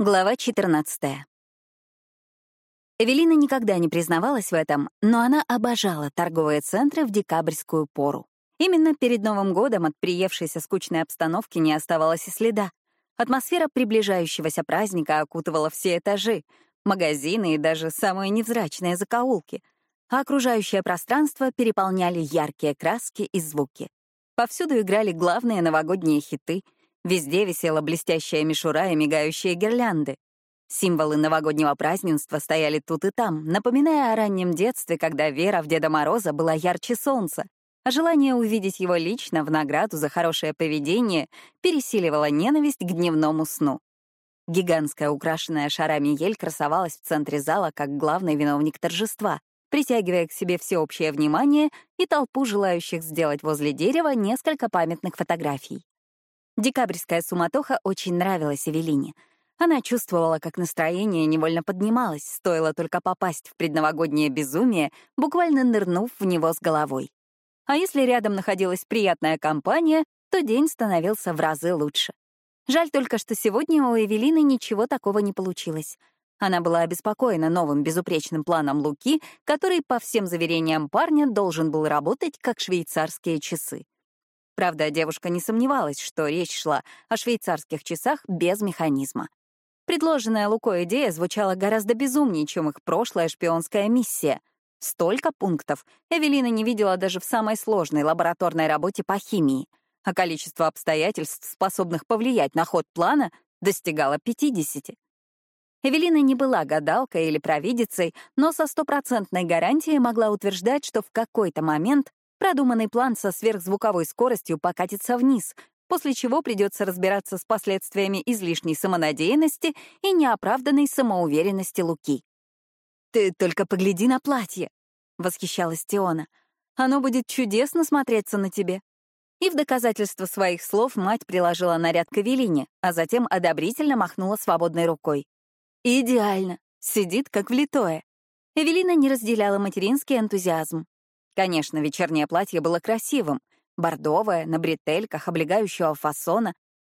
Глава 14. Эвелина никогда не признавалась в этом, но она обожала торговые центры в декабрьскую пору. Именно перед Новым годом от приевшейся скучной обстановки не оставалось и следа. Атмосфера приближающегося праздника окутывала все этажи, магазины и даже самые невзрачные закоулки, а окружающее пространство переполняли яркие краски и звуки. Повсюду играли главные новогодние хиты — Везде висела блестящая мишура и мигающие гирлянды. Символы новогоднего празднества стояли тут и там, напоминая о раннем детстве, когда вера в Деда Мороза была ярче солнца, а желание увидеть его лично в награду за хорошее поведение пересиливало ненависть к дневному сну. Гигантская украшенная шарами ель красовалась в центре зала как главный виновник торжества, притягивая к себе всеобщее внимание и толпу желающих сделать возле дерева несколько памятных фотографий. Декабрьская суматоха очень нравилась Эвелине. Она чувствовала, как настроение невольно поднималось, стоило только попасть в предновогоднее безумие, буквально нырнув в него с головой. А если рядом находилась приятная компания, то день становился в разы лучше. Жаль только, что сегодня у Эвелины ничего такого не получилось. Она была обеспокоена новым безупречным планом Луки, который, по всем заверениям парня, должен был работать как швейцарские часы. Правда, девушка не сомневалась, что речь шла о швейцарских часах без механизма. Предложенная Луко идея звучала гораздо безумнее, чем их прошлая шпионская миссия. Столько пунктов Эвелина не видела даже в самой сложной лабораторной работе по химии, а количество обстоятельств, способных повлиять на ход плана, достигало 50. Эвелина не была гадалкой или провидицей, но со стопроцентной гарантией могла утверждать, что в какой-то момент Продуманный план со сверхзвуковой скоростью покатится вниз, после чего придется разбираться с последствиями излишней самонадеянности и неоправданной самоуверенности Луки. «Ты только погляди на платье!» — восхищалась Теона. «Оно будет чудесно смотреться на тебе». И в доказательство своих слов мать приложила наряд к Эвелине, а затем одобрительно махнула свободной рукой. «Идеально! Сидит как влитое». Эвелина не разделяла материнский энтузиазм. Конечно, вечернее платье было красивым, бордовое, на бретельках, облегающего фасона.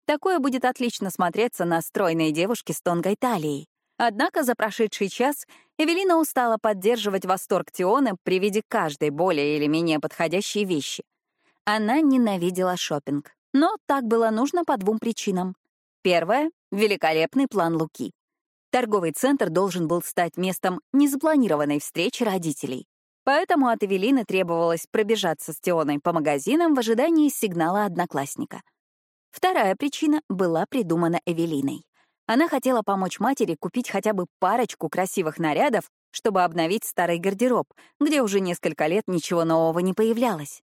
Такое будет отлично смотреться на стройной девушке с тонкой талией. Однако за прошедший час Эвелина устала поддерживать восторг Тионы при виде каждой более или менее подходящей вещи. Она ненавидела шопинг, но так было нужно по двум причинам. Первое — великолепный план Луки. Торговый центр должен был стать местом незапланированной встречи родителей. Поэтому от Эвелины требовалось пробежаться с Теоной по магазинам в ожидании сигнала одноклассника. Вторая причина была придумана Эвелиной. Она хотела помочь матери купить хотя бы парочку красивых нарядов, чтобы обновить старый гардероб, где уже несколько лет ничего нового не появлялось.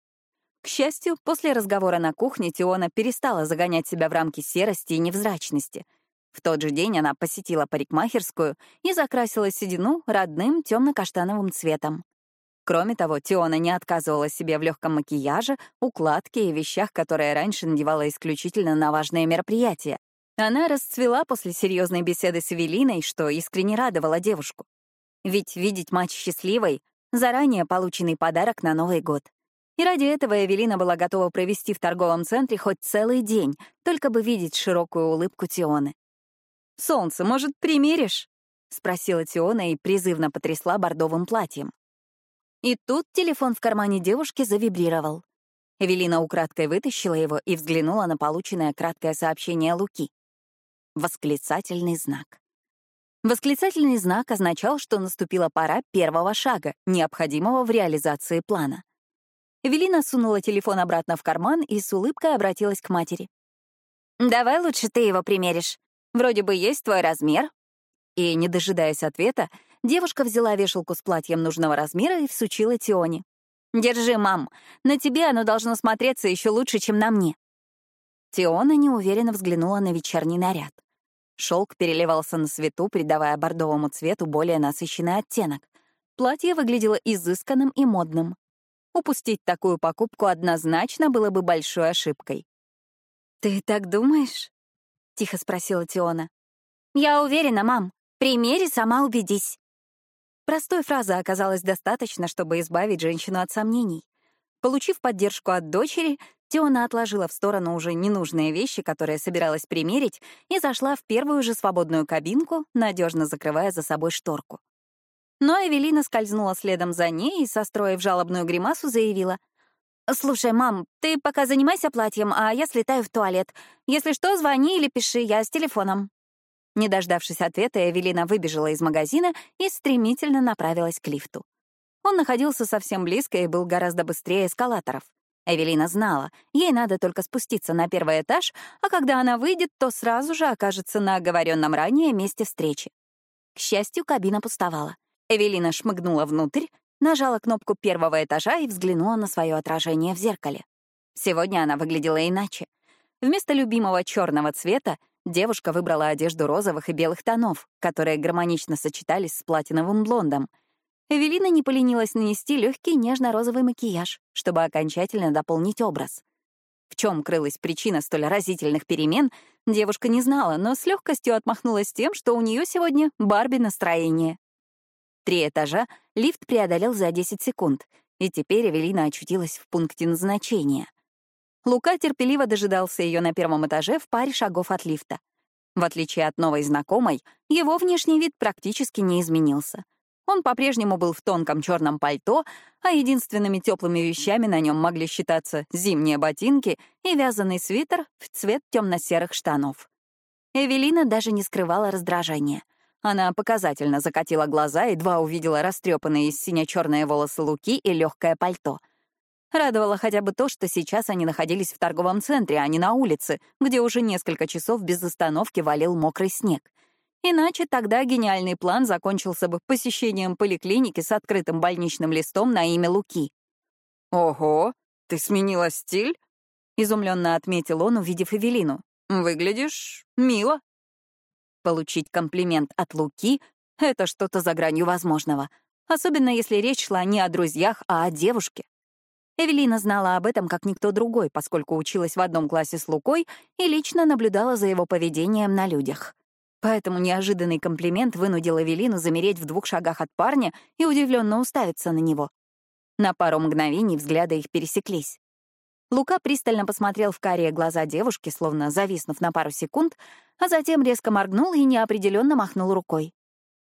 К счастью, после разговора на кухне Теона перестала загонять себя в рамки серости и невзрачности. В тот же день она посетила парикмахерскую и закрасила седину родным темно-каштановым цветом. Кроме того, Тиона не отказывала себе в легком макияже, укладке и вещах, которые раньше надевала исключительно на важные мероприятия. Она расцвела после серьезной беседы с Эвелиной, что искренне радовала девушку. Ведь видеть мать счастливой — заранее полученный подарок на Новый год. И ради этого Эвелина была готова провести в торговом центре хоть целый день, только бы видеть широкую улыбку Тионы. «Солнце, может, примеришь?» — спросила Тиона и призывно потрясла бордовым платьем. И тут телефон в кармане девушки завибрировал. Эвелина украдкой вытащила его и взглянула на полученное краткое сообщение Луки. Восклицательный знак. Восклицательный знак означал, что наступила пора первого шага, необходимого в реализации плана. Эвелина сунула телефон обратно в карман и с улыбкой обратилась к матери. «Давай лучше ты его примеришь. Вроде бы есть твой размер». И, не дожидаясь ответа, Девушка взяла вешалку с платьем нужного размера и всучила Тионе. «Держи, мам. На тебе оно должно смотреться еще лучше, чем на мне». Тиона неуверенно взглянула на вечерний наряд. Шелк переливался на свету, придавая бордовому цвету более насыщенный оттенок. Платье выглядело изысканным и модным. Упустить такую покупку однозначно было бы большой ошибкой. «Ты так думаешь?» — тихо спросила Тиона. «Я уверена, мам. Примери, сама убедись». Простой фразы оказалось достаточно, чтобы избавить женщину от сомнений. Получив поддержку от дочери, Теона отложила в сторону уже ненужные вещи, которые собиралась примерить, и зашла в первую же свободную кабинку, надежно закрывая за собой шторку. Но Эвелина скользнула следом за ней и, состроив жалобную гримасу, заявила. «Слушай, мам, ты пока занимайся платьем, а я слетаю в туалет. Если что, звони или пиши, я с телефоном». Не дождавшись ответа, Эвелина выбежала из магазина и стремительно направилась к лифту. Он находился совсем близко и был гораздо быстрее эскалаторов. Эвелина знала, ей надо только спуститься на первый этаж, а когда она выйдет, то сразу же окажется на оговоренном ранее месте встречи. К счастью, кабина пустовала. Эвелина шмыгнула внутрь, нажала кнопку первого этажа и взглянула на свое отражение в зеркале. Сегодня она выглядела иначе. Вместо любимого черного цвета девушка выбрала одежду розовых и белых тонов, которые гармонично сочетались с платиновым блондом. Эвелина не поленилась нанести легкий нежно-розовый макияж, чтобы окончательно дополнить образ. В чем крылась причина столь разительных перемен, девушка не знала, но с легкостью отмахнулась тем, что у нее сегодня Барби настроение. Три этажа лифт преодолел за 10 секунд, и теперь Эвелина очутилась в пункте назначения. Лука терпеливо дожидался ее на первом этаже в паре шагов от лифта. В отличие от новой знакомой, его внешний вид практически не изменился. Он по-прежнему был в тонком черном пальто, а единственными теплыми вещами на нем могли считаться зимние ботинки и вязаный свитер в цвет темно-серых штанов. Эвелина даже не скрывала раздражения — она показательно закатила глаза, едва увидела растрепанные из сине-черные волосы Луки и легкое пальто. Радовало хотя бы то, что сейчас они находились в торговом центре, а не на улице, где уже несколько часов без остановки валил мокрый снег. Иначе тогда гениальный план закончился бы посещением поликлиники с открытым больничным листом на имя Луки. «Ого, ты сменила стиль?» — изумленно отметил он, увидев Эвелину. «Выглядишь мило». Получить комплимент от Луки — это что-то за гранью возможного, особенно если речь шла не о друзьях, а о девушке. Эвелина знала об этом как никто другой, поскольку училась в одном классе с Лукой и лично наблюдала за его поведением на людях. Поэтому неожиданный комплимент вынудил Эвелину замереть в двух шагах от парня и удивленно уставиться на него. На пару мгновений взгляды их пересеклись. Лука пристально посмотрел в карие глаза девушки, словно зависнув на пару секунд, а затем резко моргнул и неопределенно махнул рукой.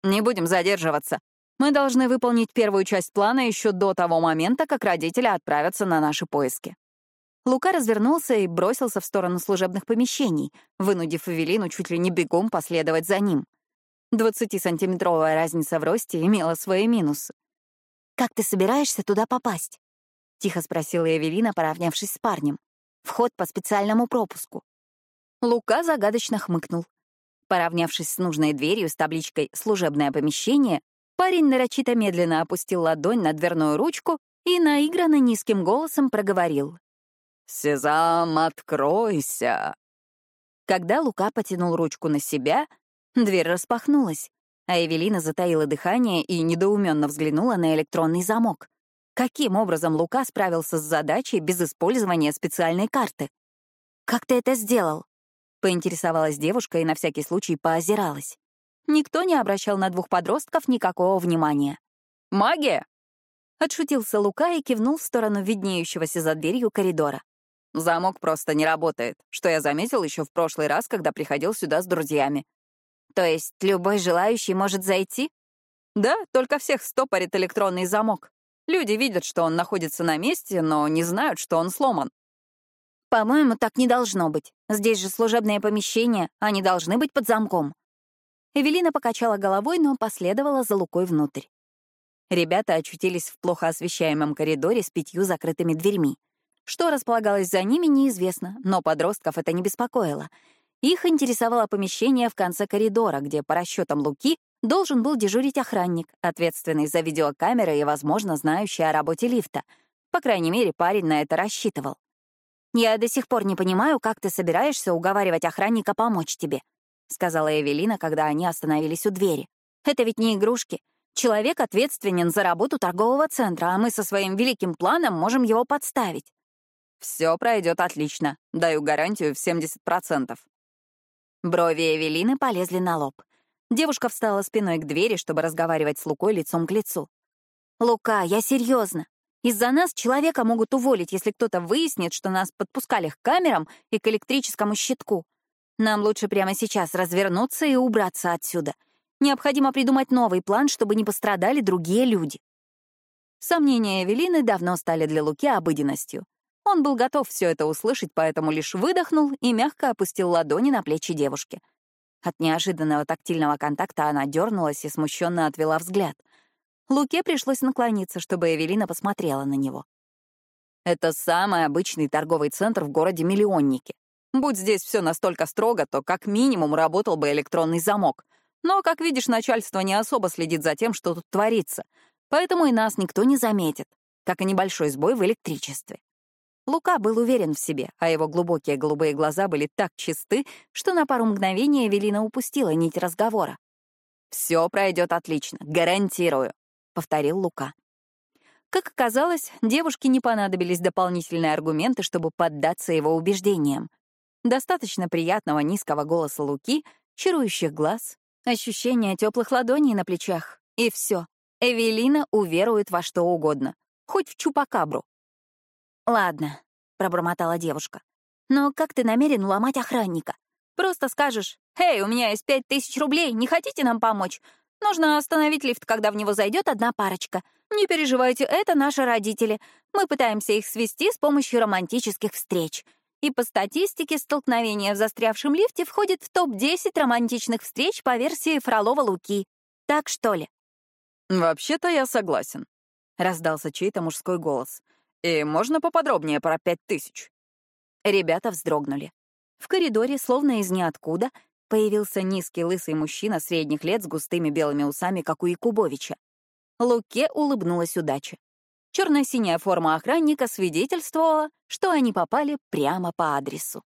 «Не будем задерживаться. Мы должны выполнить первую часть плана еще до того момента, как родители отправятся на наши поиски». Лука развернулся и бросился в сторону служебных помещений, вынудив Эвелину чуть ли не бегом последовать за ним. Двадцатисантиметровая разница в росте имела свои минусы. «Как ты собираешься туда попасть?» — тихо спросила Эвелина, поравнявшись с парнем. «Вход по специальному пропуску». Лука загадочно хмыкнул. Поравнявшись с нужной дверью с табличкой «Служебное помещение», парень нарочито медленно опустил ладонь на дверную ручку и наигранно низким голосом проговорил. «Сезам, откройся!» Когда Лука потянул ручку на себя, дверь распахнулась, а Эвелина затаила дыхание и недоуменно взглянула на электронный замок. Каким образом Лука справился с задачей без использования специальной карты? «Как ты это сделал?» — поинтересовалась девушка и на всякий случай поозиралась. Никто не обращал на двух подростков никакого внимания. «Магия!» — отшутился Лука и кивнул в сторону виднеющегося за дверью коридора. «Замок просто не работает, что я заметил еще в прошлый раз, когда приходил сюда с друзьями». «То есть любой желающий может зайти?» «Да, только всех стопорит электронный замок. Люди видят, что он находится на месте, но не знают, что он сломан. По-моему, так не должно быть. Здесь же служебные помещения, они должны быть под замком. Эвелина покачала головой, но последовала за Лукой внутрь. Ребята очутились в плохо освещаемом коридоре с пятью закрытыми дверьми. Что располагалось за ними, неизвестно, но подростков это не беспокоило. Их интересовало помещение в конце коридора, где, по расчетам Луки, должен был дежурить охранник, ответственный за видеокамеры и, возможно, знающий о работе лифта. По крайней мере, парень на это рассчитывал. «Я до сих пор не понимаю, как ты собираешься уговаривать охранника помочь тебе», — сказала Эвелина, когда они остановились у двери. «Это ведь не игрушки. Человек ответственен за работу торгового центра, а мы со своим великим планом можем его подставить». «Все пройдет отлично. Даю гарантию в 70%. Брови Эвелины полезли на лоб. Девушка встала спиной к двери, чтобы разговаривать с Лукой лицом к лицу. «Лука, я серьезно. Из-за нас человека могут уволить, если кто-то выяснит, что нас подпускали к камерам и к электрическому щитку. Нам лучше прямо сейчас развернуться и убраться отсюда. Необходимо придумать новый план, чтобы не пострадали другие люди. Сомнения Эвелины давно стали для Луки обыденностью. Он был готов все это услышать, поэтому лишь выдохнул и мягко опустил ладони на плечи девушки. От неожиданного тактильного контакта она дернулась и смущенно отвела взгляд. Луке пришлось наклониться, чтобы Эвелина посмотрела на него. «Это самый обычный торговый центр в городе-миллионнике. Будь здесь все настолько строго, то как минимум работал бы электронный замок. Но, как видишь, начальство не особо следит за тем, что тут творится, поэтому и нас никто не заметит, как и небольшой сбой в электричестве. Лука был уверен в себе, а его глубокие голубые глаза были так чисты, что на пару мгновений Эвелина упустила нить разговора. «Все пройдет отлично, гарантирую», — повторил Лука. Как оказалось, девушке не понадобились дополнительные аргументы, чтобы поддаться его убеждениям. Достаточно приятного низкого голоса Луки, чарующих глаз, ощущение теплых ладоней на плечах, и все. Эвелина уверует во что угодно, хоть в чупакабру. «Ладно», — пробормотала девушка. «Но как ты намерен ломать охранника? Просто скажешь, «Эй, у меня есть пять тысяч рублей, не хотите нам помочь? Нужно остановить лифт, когда в него зайдет одна парочка. Не переживайте, это наши родители. Мы пытаемся их свести с помощью романтических встреч. И по статистике столкновение в застрявшем лифте входит в топ-10 романтичных встреч по версии Фролова-Луки. Так что ли?» «Вообще-то я согласен», — раздался чей-то мужской голос. «И можно поподробнее про пять тысяч?» Ребята вздрогнули. В коридоре, словно из ниоткуда, появился низкий лысый мужчина средних лет с густыми белыми усами, как у Якубовича. Луке улыбнулась удача. Черно-синяя форма охранника свидетельствовала, что они попали прямо по адресу.